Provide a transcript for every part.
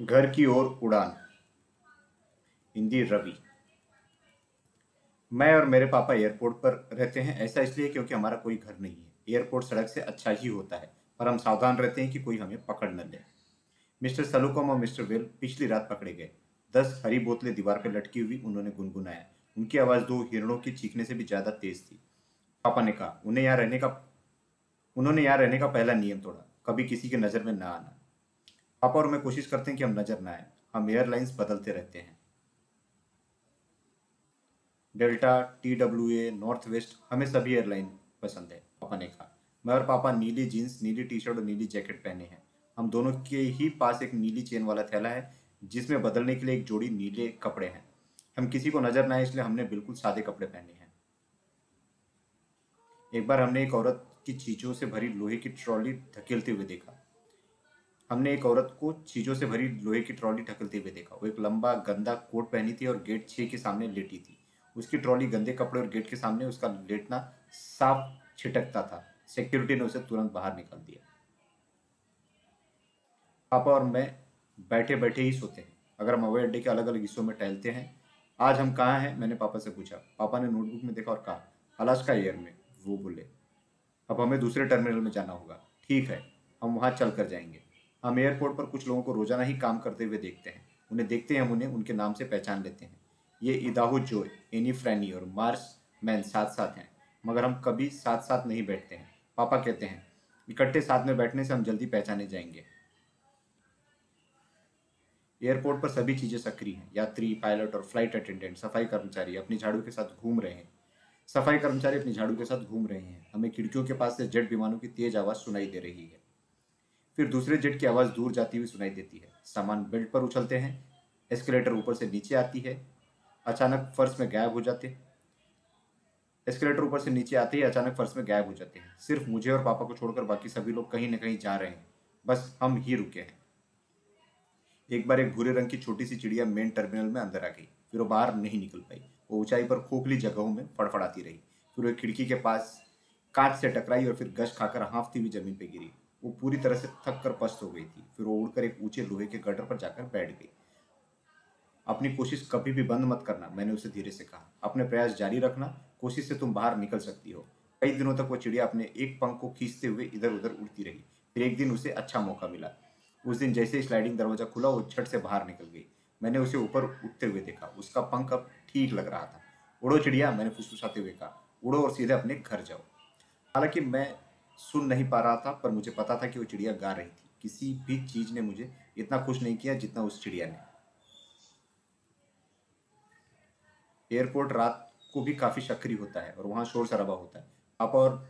घर की ओर उड़ान। हिंदी रवि। मैं और मेरे पापा एयरपोर्ट पर रहते हैं, ऐसा इसलिए क्योंकि हमारा कोई घर नहीं है। एयरपोर्ट सड़क से अच्छा ही होता है, पर हम सावधान रहते हैं कि कोई हमें पकड़ न ले। मिस्टर सलूकम और मिस्टर वेल पिछली रात पकड़े गए। दस हरी बोतलें दीवार पर लटकी हुई उन्होंने गुनगुनाया। उनकी आवाज़ दो हिरणों की चीखने से भी ज़्यादा तेज थी। पापा ने कहा, उन्हें यहाँ रहने का, उन्होंने यहाँ रहने का पहला नियम तोड़ा। कभी किसी के नज़र में ना आना। पापा और मैं कोशिश करते हैं कि हम नज़र ना आए। हम एयरलाइंस बदलते रहते हैं। Delta T W A Northwest हमें सभी एयरलाइन पसंद है पापा ने कहा। मैं और पापा नीली जीन्स, नीली टी शर्ट और नीली जैकेट पहने हैं। हम दोनों के ही पास एक नीली चेन वाला थैला है, जिसमें बदलने के लिए एक जोड़ी नीले कपड़े हैं। हम किसी को नज़र ना आए, इसलिए हमने बिल्कुल सादे कपड़े पहने हैं। एक बार हमने एक औरत की चीज़ों से भरी लोहे की ट्रॉली धकेलते हुए देखा। हमने एक औरत को चीज़ों से भरी लोहे की ट्रॉली ढकलते हुए देखा। वो एक लंबा, गंदा कोट पहनी थी और गेट छह के सामने लेटी थी। उसकी ट्रॉली गंदे कपड़े और गेट के सामने उसका लेटना साफ़ छिटकता था। सिक्योरिटी ने उसे तुरंत बाहर निकाल दिया। पापा और मैं बैठे बैठे ही सोते हैं। अगर हम हवाई अड्डे के अलग अलग हिस्सों में टहलते हैं, आज हम कहाँ हैं? मैंने पापा से पूछा। पापा ने नोटबुक में देखा और कहा, अलास्का एयर में। वो बोले, अब हमें दूसरे टर्मिनल में जाना होगा। ठीक है, हम वहाँ चल कर जाएँगे। हम एयरपोर्ट पर कुछ लोगों को रोज़ाना ही काम करते हुए देखते हैं। उन्हें देखते हैं, हम उन्हें, उनके नाम से पहचान लेते हैं। ये इदाहू जो एनी फ्रैनी और मार्स मैन साथ साथ हैं। मगर हम कभी साथ साथ नहीं बैठते हैं। पापा कहते हैं, इकट्ठे साथ में बैठने से हम जल्दी पहचाने जाएँगे। एयरपोर्ट पर सभी चीज़ें सक्रिय हैं। यात्री, पायलट और फ़्लाइट अटेंडेंट, सफ़ाई कर्मचारी अपनी झाड़ू के साथ घूम रहे हैं। सफ़ाई कर्मचारी अपनी झाड़ू के साथ घूम रहे हैं। हमें खिड़कियों के पास से जेट विमानों की तेज आवाज़ सुनाई दे रही है। फिर दूसरे जेट की आवाज़ दूर जाती हुई सुनाई देती है। सामान बेल्ट पर उछलते हैं। एस्केलेटर ऊपर से नीचे आती है। अचानक फर्श में गायब हो जाते हैं। एस्केलेटर ऊपर से नीचे आते ही अचानक फर्श में गायब हो जाते हैं। सिर्फ़ मुझे और पापा को छोड़कर बाकी सभी लोग कहीं ना कहीं जा रहे हैं। बस हम ही रुके हैं। एक बार एक भूरे रंग की छोटी सी चिड़िया मेन टर्मिनल में अंदर आ गई। फिर वो बाहर नहीं निकल पाई। वो ऊंचाई पर खोखली जगहों में फड़फड़ाती रही। फिर वो खिड़की के पास कांच से टकराई और फिर गश खाकर हाँफती हुई ज़मीन पर गिरी। वो पूरी तरह से थक कर पस्त हो गई थी। फिर वो उड़कर एक ऊँचे लोहे के गटर पर जाकर बैठ गई। अपनी कोशिश कभी भी बंद मत करना, मैंने उसे धीरे से कहा। अपने प्रयास जारी रखना, कोशिश से तुम बाहर निकल सकती हो। कई दिनों तक वो चिड़िया अपने एक पंख को खींचते हुए इधर उधर उड़ती रही। फिर एक दिन उसे अच्छा मौका मिला। उस दिन जैसे ही स्लाइडिंग दरवाज़ा खुला, वो छठ से बाहर निकल गई। मैंने उसे ऊपर उठते हुए देखा। उसका पंख अब ठीक लग रहा था। उड़ो चिड़िया, मैंने फुसफुसाते हुए कहा। उड़ो और सीधे अपने घर जाओ। हालाँकि मैं सुन नहीं पा रहा था, पर मुझे पता था कि वो चिड़िया गा रही थी। किसी भी चीज़ ने मुझे इतना खुश नहीं किया जितना उस चिड़िया ने। एयरपोर्ट रात को भी काफ़ी सक्रिय होता है और वहाँ शोर शराबा होता है। पापा और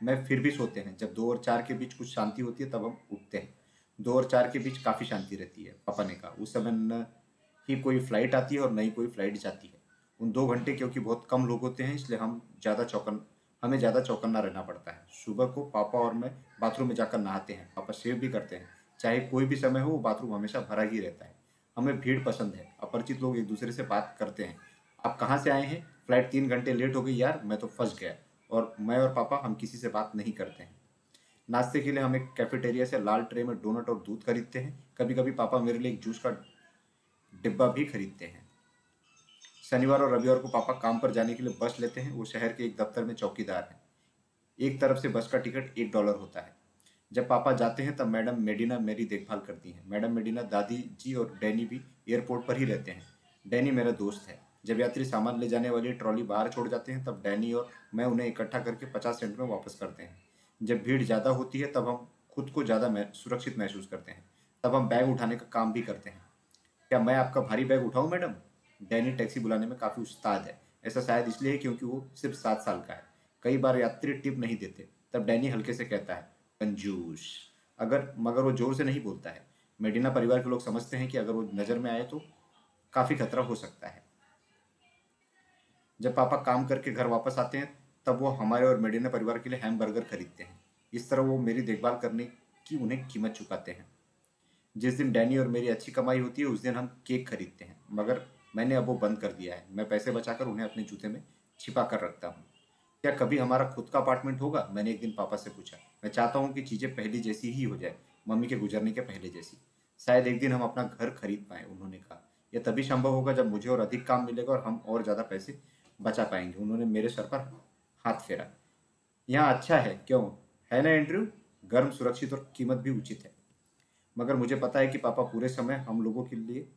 मैं फिर भी सोते हैं। जब दो और चार के बीच कुछ शांति होती है, तब हम उठते हैं। दो और चार के बीच काफ़ी शांति रहती है, पापा ने कहा। उस समय न ही कोई फ़्लाइट आती है और न ही कोई फ़्लाइट जाती है। उन दो घंटे क्योंकि बहुत कम लोग होते हैं, इसलिए हम ज़्यादा चौकन हमें ज़्यादा चौकन्ना रहना पड़ता है। सुबह को पापा और मैं बाथरूम में जाकर नहाते हैं, पापा शेव भी करते हैं। चाहे कोई भी समय हो, वो बाथरूम हमेशा भरा ही रहता है। हमें भीड़ पसंद है, अपरिचित लोग एक दूसरे से बात करते हैं। आप कहाँ से आए हैं? फ़्लाइट तीन घंटे लेट हो गई यार, मैं तो फंस गया। और मैं और पापा हम किसी से बात नहीं करते हैं। नाश्ते के लिए हम एक कैफेटेरिया से लाल ट्रे में डोनट और दूध खरीदते हैं। कभी कभी पापा मेरे लिए एक जूस का डिब्बा भी खरीदते हैं। शनिवार और रविवार को पापा काम पर जाने के लिए बस लेते हैं। वो शहर के एक दफ्तर में चौकीदार हैं। एक तरफ़ से बस का टिकट एक डॉलर होता है। जब पापा जाते हैं, तब मैडम मेडिना मेरी देखभाल करती हैं। मैडम मेडिना दादी जी और डैनी भी एयरपोर्ट पर ही रहते हैं। डैनी मेरा दोस्त है। जब यात्री सामान ले जाने वाली ट्रॉली बाहर छोड़ जाते हैं, तब डैनी और मैं उन्हें इकट्ठा करके पचास सेंट में वापस करते हैं। जब भीड़ ज़्यादा होती है, तब हम खुद को ज़्यादा सुरक्षित महसूस करते हैं। तब हम बैग उठाने का काम भी करते हैं। क्या मैं आपका भारी बैग उठाऊँ, मैडम? डैनी टैक्सी बुलाने में काफ़ी उस्ताद है। ऐसा शायद इसलिए क्योंकि वो सिर्फ़ सात साल का है। कई बार यात्री टिप नहीं देते, तब डैनी हल्के से कहता है, कंजूस। अगर, मगर वो ज़ोर से नहीं बोलता है। मेडिना परिवार के लोग समझते हैं कि अगर वो नज़र में आए तो काफ़ी खतरा हो सकता है। जब पापा काम करके घर वापस आते हैं, तब वो हमारे और मेडिना परिवार के लिए हैम बर्गर खरीदते हैं। इस तरह वो मेरी देखभाल करने की उन्हें कीमत चुकाते हैं। जिस दिन डैनी और मेरी अच्छी कमाई होती है, उस दिन हम केक खरीदते हैं। मगर मैंने अब वो बंद कर दिया है। मैं पैसे बचाकर उन्हें अपने जूते में छिपा कर रखता हूँ। क्या कभी हमारा खुद का अपार्टमेंट होगा? मैंने एक दिन पापा से पूछा। मैं चाहता हूँ कि चीज़ें पहले जैसी ही हो जाए, मम्मी के गुजरने के पहले जैसी। शायद एक दिन हम अपना घर खरीद पाए, उन्होंने कहा। यह तभी संभव होगा जब मुझे और अधिक काम मिलेगा और हम और ज़्यादा पैसे बचा पाएँगे। उन्होंने मेरे सर पर हाथ फेरा। यहाँ अच्छा है, क्यों? है ना, एंड्रयू? गर्म, सुरक्षित और कीमत भी उचित है। मगर मुझे पता है कि पापा पूरे समय हम लोगों के लिए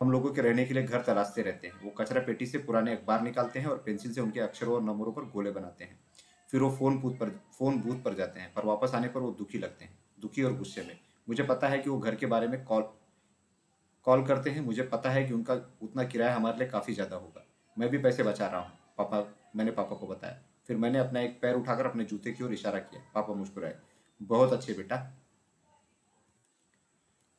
हम लोगों के रहने के लिए घर तलाशते रहते हैं। वो कचरा पेटी से पुराने अखबार निकालते हैं और पेंसिल से उनके अक्षरों और नंबरों पर गोले बनाते हैं। फिर वो फ़ोन बूथ पर, फ़ोन बूथ पर जाते हैं, पर वापस आने पर वो दुखी लगते हैं, दुखी और गुस्से में। मुझे पता है कि वो घर के बारे में कॉल कॉल करते हैं। मुझे पता है कि उनका उतना किराया हमारे लिए काफ़ी ज़्यादा होगा। मैं भी पैसे बचा रहा हूँ। पापा, मैंने पापा को बताया। फिर मैंने अपना एक पैर उठाकर अपने जूते की ओर इशारा किया। पापा मुस्कुराए। बहुत अच्छे बेटा।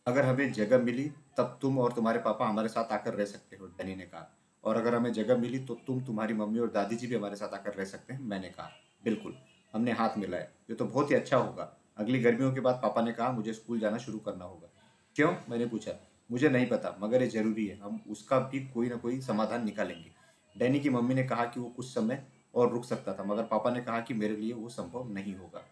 अगर हमें जगह मिली तब तुम और तुम्हारे पापा हमारे साथ आकर रह सकते हो, डैनी ने कहा। और अगर हमें जगह मिली तो तुम तुम्हारी मम्मी और दादी जी भी हमारे साथ आकर रह सकते हैं, मैंने कहा। बिल्कुल, हमने हाथ मिलाया। ये तो बहुत ही अच्छा होगा। अगली गर्मियों के बाद पापा ने कहा, मुझे स्कूल जाना शुरू करना होगा। क्यों? मैंने पूछा। मुझे नहीं पता, मगर ये ज़रूरी है, हम उसका भी कोई ना कोई समाधान निकालेंगे। डैनी की मम्मी ने कहा कि वो कुछ समय और रुक सकता था, मगर पापा ने कहा कि मेरे लिए वो संभव नहीं होगा।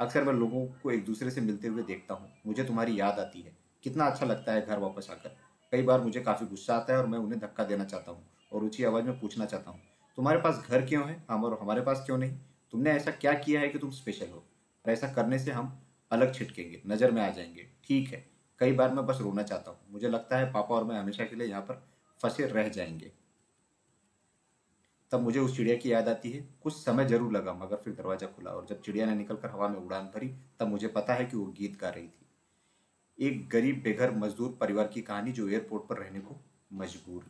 अक्सर मैं लोगों को एक दूसरे से मिलते हुए देखता हूँ। मुझे तुम्हारी याद आती है। कितना अच्छा लगता है घर वापस आकर। कई बार मुझे काफ़ी गुस्सा आता है और मैं उन्हें धक्का देना चाहता हूँ और ऊँची आवाज़ में पूछना चाहता हूँ, तुम्हारे पास घर क्यों है? हम और हमारे पास क्यों नहीं? तुमने ऐसा क्या किया है कि तुम स्पेशल हो? और ऐसा करने से हम अलग छिटकेंगे, नज़र में आ जाएँगे। ठीक है, कई बार मैं बस रोना चाहता हूँ। मुझे लगता है पापा और मैं हमेशा के लिए यहाँ पर फंसे रह जाएँगे। तब मुझे उस चिड़िया की याद आती है। कुछ समय ज़रूर लगा, मगर फिर दरवाज़ा खुला और जब चिड़िया ने निकलकर हवा में उड़ान भरी, तब मुझे पता है कि वो गीत गा रही थी। एक गरीब बेघर मजदूर परिवार की कहानी जो एयरपोर्ट पर रहने को मजबूर